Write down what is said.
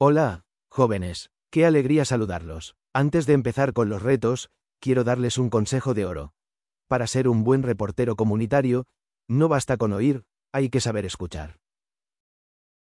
Hola, jóvenes, qué alegría saludarlos. Antes de empezar con los retos, quiero darles un consejo de oro. Para ser un buen reportero comunitario, no basta con oír, hay que saber escuchar.